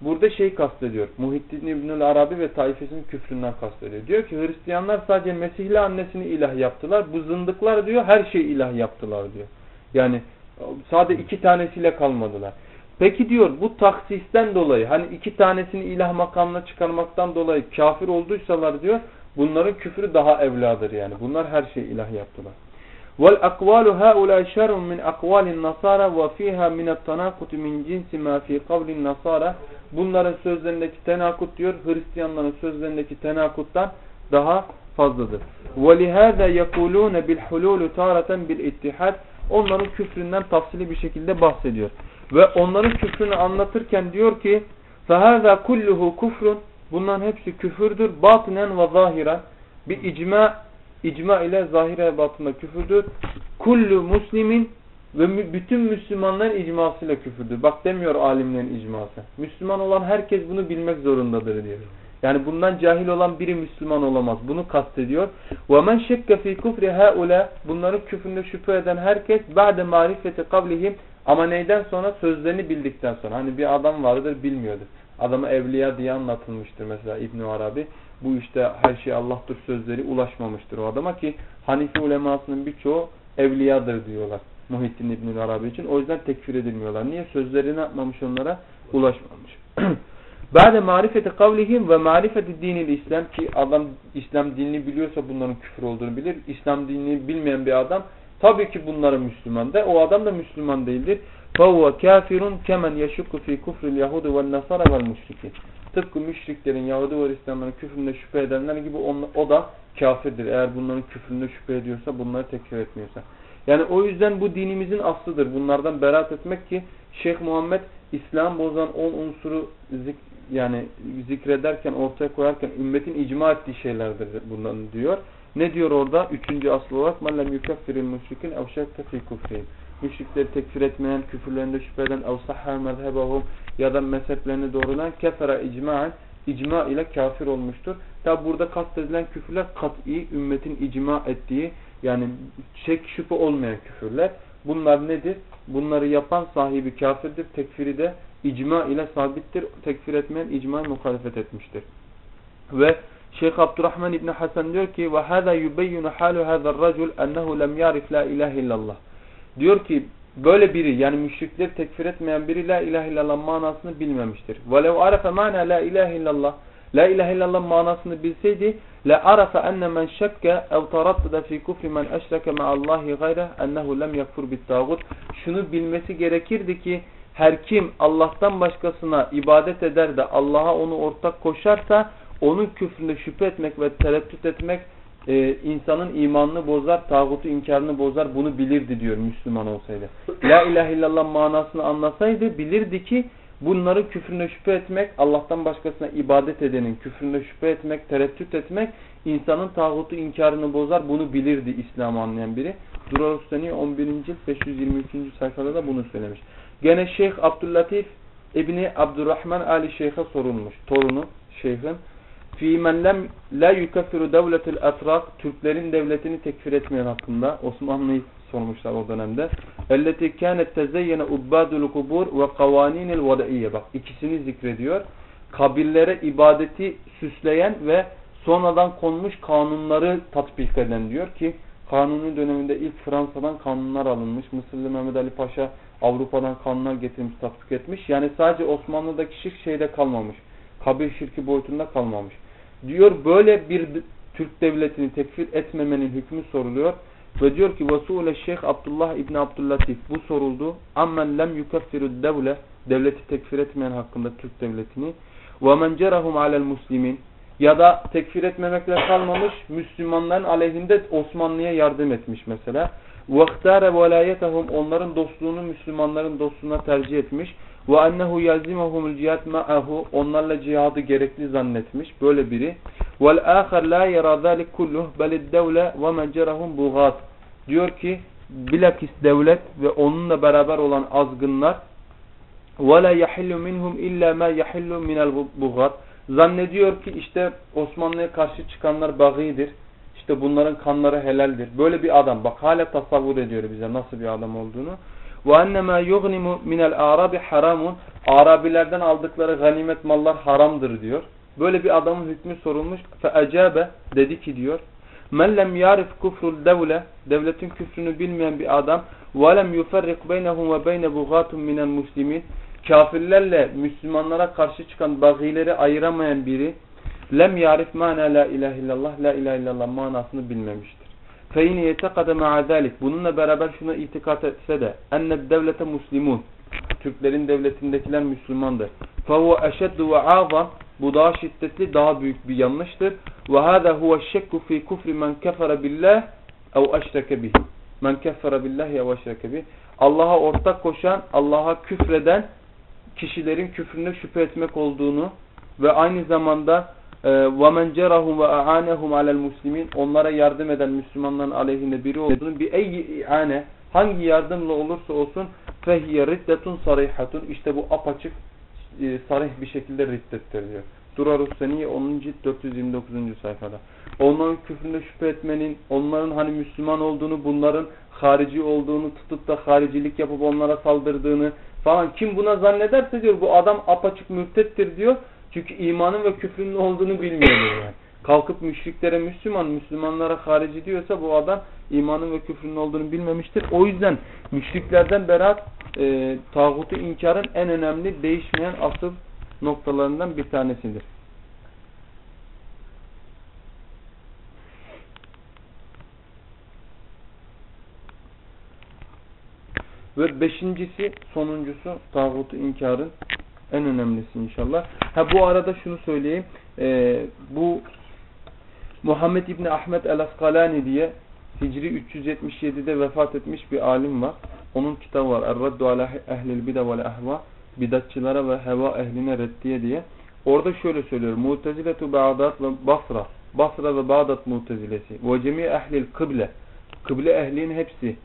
Burada şey kastediyor. Muhittin İbnül Arabi ve taifesinin küfründen kastediyor. Diyor ki Hristiyanlar sadece Mesihli annesini ilah yaptılar. Bu zındıklar diyor her şeyi ilah yaptılar diyor. Yani sadece iki tanesiyle kalmadılar. Peki diyor bu taksisten dolayı hani iki tanesini ilah makamına çıkarmaktan dolayı kafir olduysalar diyor bunların küfrü daha evladır yani. Bunlar her şeyi ilah yaptılar. Vel akvalu haula şerrun min akvalin nasara ve fiha min at-tanakut min cinsi ma fi kavlin nasara. Bunların sözlerindeki tenakut diyor Hristiyanların sözlerindeki tenakuttan daha fazladır. Ve lihâzâ yekulûne bil hulûlü târaten bil ittihad Onların küfründen tafsili bir şekilde bahsediyor. Ve onların küfrünü anlatırken diyor ki فَهَذَا كُلُّهُ kufrun Bunların hepsi küfürdür. Batinen ve zahiren bir icma icma ile zahire batında küfürdür. Kullu muslimin ve bütün Müslümanların icmasıyla küfürdür. Bak demiyor alimlerin icması. Müslüman olan herkes bunu bilmek zorundadır diyor. Yani bundan cahil olan biri Müslüman olamaz. Bunu kastediyor. وَمَنْ شَكَّ ف۪ي كُفْرِ هَؤُلَا Bunların küfründe şüphe eden herkes بَعْدَ مَعْرِفَةِ قَبْلِهِمْ Ama neyden sonra? Sözlerini bildikten sonra. Hani bir adam vardır bilmiyordur. Adama evliya diye anlatılmıştır mesela İbn Arabi. Bu işte her şey Allah'tır sözleri ulaşmamıştır o adama ki Hanifi ulemasının birçoğu evliyadır diyorlar. Muhittin İbn Arabi için. O yüzden tekfir edilmiyorlar. Niye? Sözlerini yapmamış onlara ulaşmamış. [clears throat] Ba'de marifeti kavlihim ve marifeti dinil İslam ki adam İslam dinini biliyorsa bunların küfür olduğunu bilir. İslam dinini bilmeyen bir adam tabii ki bunların Müslüman da o adam da Müslüman değildir. فَهُوَ كَافِرٌ كَمَنْ يَشُكُّ ف۪ي كُفْرِ الْيَهُدُ وَالنَّصَرَ وَالْمُشْرِكِينَ Tıpkı müşriklerin, Yahudi ve Hristiyanların küfründe şüphe edenler gibi on, o da kafirdir. Eğer bunların küfründe şüphe ediyorsa, bunları tekfir etmiyorsa. Yani o yüzden bu dinimizin aslıdır. Bunlardan beraat etmek ki Şeyh Muhammed İslam bozan 10 unsuru zik yani zikrederken, ortaya koyarken ümmetin icma ettiği şeylerdir bundan diyor. Ne diyor orada? Üçüncü asıl olarak مَنْ لَمْ يُكَفِّرِ الْمُشْرِكِينَ اَوْ شَكَّ فِي كُفْرِهِمْ Müşrikleri tekfir etmeyen, küfürlerinde şüphe eden اَوْ صَحَّ مَذْهَبَهُمْ ya da mezheplerini doğrulayan kefere icmaen icma ile kafir olmuştur. Tabi burada kastedilen küfürler kat'i, ümmetin icma ettiği yani şek şüphe olmayan küfürler. Bunlar nedir? Bunları yapan sahibi kafirdir. Tekfiri de icma ile sabittir. Tekfir etmeyen icma'ya muhalefet etmiştir. Ve Şeyh Abdurrahman İbni Hasan diyor ki وَهَذَا يُبَيُّنُ حَالُ هَذَا الرَّجُلْ اَنَّهُ لَمْ يَعْرِفْ لَا اِلَٰهِ illallah. Diyor ki böyle biri yani müşrikleri tekfir etmeyen biri la ilahe illallah manasını bilmemiştir. وَلَوْ عَرَفَ مَعْنَا la ilahe illallah La ilahe illallah manasını bilseydi la arafa enne men şekke ev taraddada fi kufri men eşreke ma'allahi gayre ennehu lem yakfur bit tağut. Şunu bilmesi gerekirdi ki her kim Allah'tan başkasına ibadet eder de Allah'a onu ortak koşarsa onun küfründe şüphe etmek ve tereddüt etmek e, insanın imanını bozar, tağutu inkarını bozar. Bunu bilirdi diyor Müslüman olsaydı. La ilahe illallah manasını anlasaydı bilirdi ki bunların küfrüne şüphe etmek, Allah'tan başkasına ibadet edenin küfrüne şüphe etmek, tereddüt etmek insanın tağutu inkarını bozar. Bunu bilirdi İslam anlayan biri. Durar Ustani 11. cilt 523. sayfada da bunu söylemiş. Gene Şeyh Abdüllatif İbni Abdurrahman Ali Şeyh'e sorulmuş. Torunu Şeyh'in. Fî men lem la yukeffiru devletil etrak Türklerin devletini tekfir etmeyen hakkında Osmanlı'yı sormuşlar o dönemde. Elleti kânet tezeyyene ubbâdul kubur ve kavaninil vada'iyye. Bak ikisini zikrediyor. Kabirlere ibadeti süsleyen ve sonradan konmuş kanunları tatbik eden diyor ki Kanuni döneminde ilk Fransa'dan kanunlar alınmış. Mısırlı Mehmet Ali Paşa Avrupa'dan kanunlar getirmiş, tatbik etmiş. Yani sadece Osmanlı'daki şirk şeyde kalmamış. Kabir şirki boyutunda kalmamış. Diyor böyle bir Türk devletini tekfir etmemenin hükmü soruluyor. Ve diyor ki Vesule Şeyh Abdullah İbni Abdüllatif bu soruldu. Ammen lem yukeffiru devle devleti tekfir etmeyen hakkında Türk devletini. Ve men cerahum alel muslimin ya da tekfir etmemekle kalmamış Müslümanların aleyhinde Osmanlı'ya yardım etmiş mesela. وَاخْتَارَ وَلَايَتَهُمْ Onların dostluğunu Müslümanların dostluğuna tercih etmiş. وَاَنَّهُ يَلْزِمَهُمُ الْجِهَاتِ مَعَهُ Onlarla cihadı gerekli zannetmiş. Böyle biri. وَالْآخَرْ لَا يَرَى ذَلِكْ كُلُّهُ بَلِ الدَّوْلَ وَمَنْ بُغَاتِ Diyor ki bilakis devlet ve onunla beraber olan azgınlar وَلَا يَحِلُّ مِنْهُمْ اِلَّا مَا يَحِلُّ مِنَ الْبُغَاتِ Zannediyor ki işte Osmanlı'ya karşı çıkanlar bagidir. İşte bunların kanları helaldir. Böyle bir adam. Bak hala tasavvur ediyor bize nasıl bir adam olduğunu. وَاَنَّمَا يُغْنِمُ مِنَ الْاَعْرَابِ haramun Arabilerden aldıkları ganimet mallar haramdır diyor. Böyle bir adamın hükmü sorulmuş. فَاَجَابَ Dedi ki diyor. مَنْ لَمْ يَعْرِفْ كُفْرُ الدَّوْلَ Devletin küfrünü bilmeyen bir adam. وَلَمْ يُفَرِّقْ بَيْنَهُمْ وَبَيْنَ بُغَاتٌ مِنَ الْمُسْلِمِينَ Kafirlerle Müslümanlara karşı çıkan bagileri ayıramayan biri lem yarif mana la ilahe illallah la ilahe illallah manasını bilmemiştir. Feyni yetekade ma'adalik bununla beraber şuna itikat etse de enne devlete muslimun Türklerin devletindekiler Müslümandır. Fehuve eşeddu ve azam bu daha şiddetli daha büyük bir yanlıştır. Ve hâzâ huve şekku fî kufri men kefere billah ev eşreke bih. Men kefere billahi ev eşreke bih. Allah'a ortak koşan, Allah'a küfreden kişilerin küfrüne şüphe etmek olduğunu ve aynı zamanda وَمَنْ جَرَهُمْ وَاَعَانَهُمْ عَلَى الْمُسْلِمِينَ Onlara yardım eden Müslümanların aleyhinde biri olduğunu bir ey iane hangi yardımla olursa olsun فَهِيَ رِدَّةٌ صَرِحَةٌ İşte bu apaçık e, sarih bir şekilde riddettir diyor. Durarus Seniye 10. cilt 429. sayfada. Onların küfründe şüphe etmenin, onların hani Müslüman olduğunu, bunların harici olduğunu tutup da haricilik yapıp onlara saldırdığını falan kim buna zannederse diyor bu adam apaçık mürtettir diyor. Çünkü imanın ve küfrün ne olduğunu bilmiyor diyor yani. Kalkıp müşriklere Müslüman, Müslümanlara harici diyorsa bu adam imanın ve küfrün olduğunu bilmemiştir. O yüzden müşriklerden berat e, tağutu inkarın en önemli değişmeyen asıl noktalarından bir tanesidir. Ve beşincisi, sonuncusu tağutu inkarın en önemlisi inşallah. Ha bu arada şunu söyleyeyim. Ee, bu Muhammed İbni Ahmet el-Askalani diye Hicri 377'de vefat etmiş bir alim var. Onun kitabı var. Er-Raddu ala ehlil bida ve ehva bidatçılara ve heva ehline reddiye diye. Orada şöyle söylüyor. Muteziletu Bağdat ve Basra. Basra ve Bağdat mutezilesi. Ve cemi ehlil kıble. Kıble ehlinin hepsi.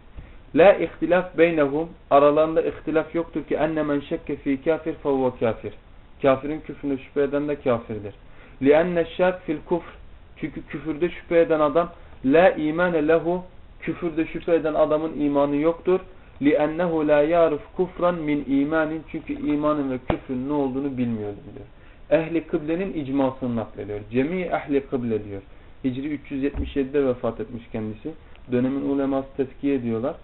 La ihtilaf beynehum aralarında ihtilaf yoktur ki enne men şekke fi kafir fevve kafir. Kafirin küfründe şüphe eden de kafirdir. Li enne şak fil kufr. Çünkü küfürde şüphe eden adam la imane lehu küfürde şüphe eden adamın imanı yoktur. Li ennehu la yarif kufran min imanin çünkü imanın ve küfrün ne olduğunu bilmiyor diyor. Ehli kıblenin icmasını naklediyor. Cemi ehli kıble diyor. Hicri 377'de vefat etmiş kendisi. Dönemin uleması tezkiye ediyorlar.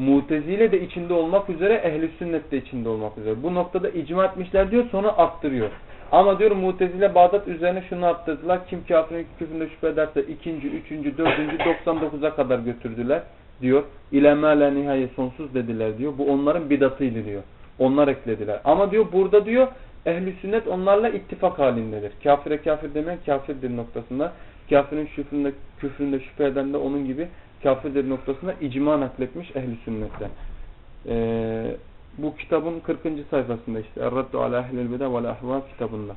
Mutezile de içinde olmak üzere ehli sünnet de içinde olmak üzere. Bu noktada icma etmişler diyor sonra arttırıyor. Ama diyor Mutezile Bağdat üzerine şunu arttırdılar. Kim kafirin küfründe şüphe ederse ikinci, üçüncü, dördüncü, 99'a kadar götürdüler diyor. İle la nihaye sonsuz dediler diyor. Bu onların bidatıydı diyor. Onlar eklediler. Ama diyor burada diyor ehli sünnet onlarla ittifak halindedir. Kafire kafir demek kafirdir noktasında. Kafirin küfründe, küfründe şüphe eden de onun gibi kafirdir noktasında icma nakletmiş ehli sünnetten. Ee, bu kitabın 40. sayfasında işte Er-Raddu ala ehlil bida vel ahva kitabında.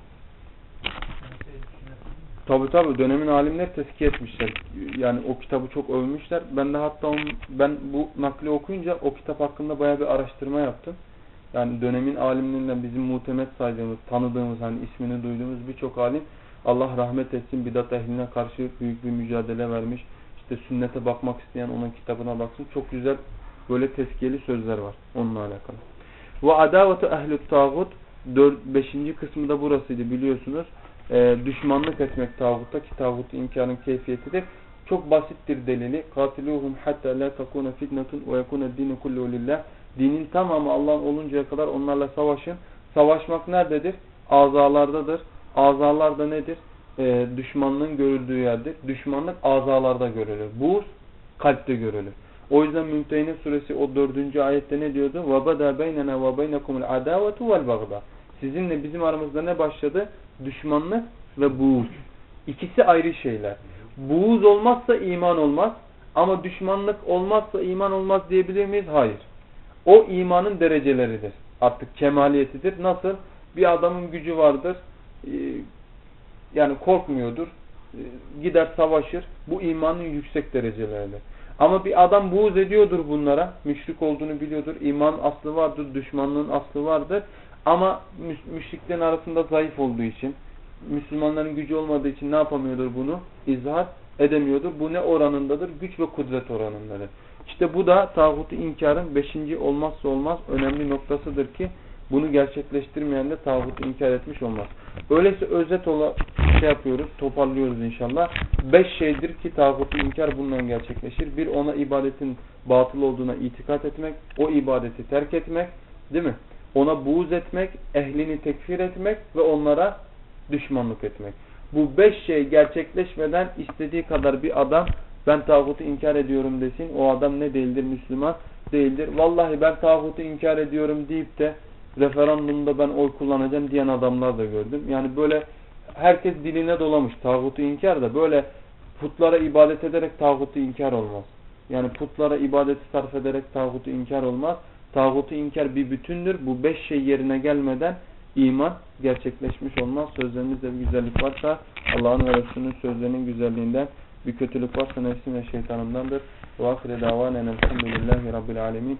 Tabi tabi dönemin alimler tezkiye etmişler. Yani o kitabı çok övmüşler. Ben de hatta on, ben bu nakli okuyunca o kitap hakkında bayağı bir araştırma yaptım. Yani dönemin alimlerinden bizim muhtemet saydığımız, tanıdığımız, hani ismini duyduğumuz birçok alim Allah rahmet etsin bidat ehline karşı büyük bir mücadele vermiş. İşte sünnete bakmak isteyen onun kitabına baksın. Çok güzel böyle tezkiyeli sözler var onunla alakalı. Ve adavetu ehlü tağut 5. kısmı da burasıydı biliyorsunuz e, düşmanlık etmek tağutta ki tağut inkarın keyfiyetidir. Çok basittir delili. Katiluhum hatta la takuna fitnetun ve yekuna dinu kullu lillah. Dinin tamamı Allah'ın oluncaya kadar onlarla savaşın. Savaşmak nerededir? Azalardadır. Azalar da nedir? E, düşmanlığın görüldüğü yerdir. Düşmanlık azalarda görülür. Buğz kalpte görülür. O yüzden Mümtehine suresi o dördüncü ayette ne diyordu? وَبَدَا بَيْنَنَا وَبَيْنَكُمُ الْعَدَاوَةُ وَالْبَغْضَى Sizinle bizim aramızda ne başladı? düşmanlık ve buğuz. İkisi ayrı şeyler. Buğuz olmazsa iman olmaz. Ama düşmanlık olmazsa iman olmaz diyebilir miyiz? Hayır. O imanın dereceleridir. Artık kemaliyetidir. Nasıl? Bir adamın gücü vardır. yani korkmuyordur. Ee, gider savaşır. Bu imanın yüksek dereceleridir. Ama bir adam buğz ediyordur bunlara. Müşrik olduğunu biliyordur. İman aslı vardır. Düşmanlığın aslı vardır. Ama müşriklerin arasında zayıf olduğu için, Müslümanların gücü olmadığı için ne yapamıyordur bunu? İzhar edemiyordur. Bu ne oranındadır? Güç ve kudret oranındadır. İşte bu da tağutu inkarın beşinci olmazsa olmaz önemli noktasıdır ki bunu gerçekleştirmeyen de tağutu inkar etmiş olmaz. Öyleyse özet olarak şey yapıyoruz, toparlıyoruz inşallah. Beş şeydir ki tağutu inkar bundan gerçekleşir. Bir ona ibadetin batıl olduğuna itikat etmek, o ibadeti terk etmek, değil mi? ona buğz etmek, ehlini tekfir etmek ve onlara düşmanlık etmek. Bu beş şey gerçekleşmeden istediği kadar bir adam ben tağutu inkar ediyorum desin. O adam ne değildir? Müslüman değildir. Vallahi ben tağutu inkar ediyorum deyip de referandumda ben oy kullanacağım diyen adamlar da gördüm. Yani böyle herkes diline dolamış tağutu inkar da böyle putlara ibadet ederek tağutu inkar olmaz. Yani putlara ibadet sarf ederek tağutu inkar olmaz. Tağutu inkar bir bütündür. Bu beş şey yerine gelmeden iman gerçekleşmiş olmaz. Sözlerimizde bir güzellik varsa Allah'ın ve Resulünün sözlerinin güzelliğinden bir kötülük varsa nefsim ve şeytanımdandır. Ve ahire davanen elhamdülillahi rabbil alemin.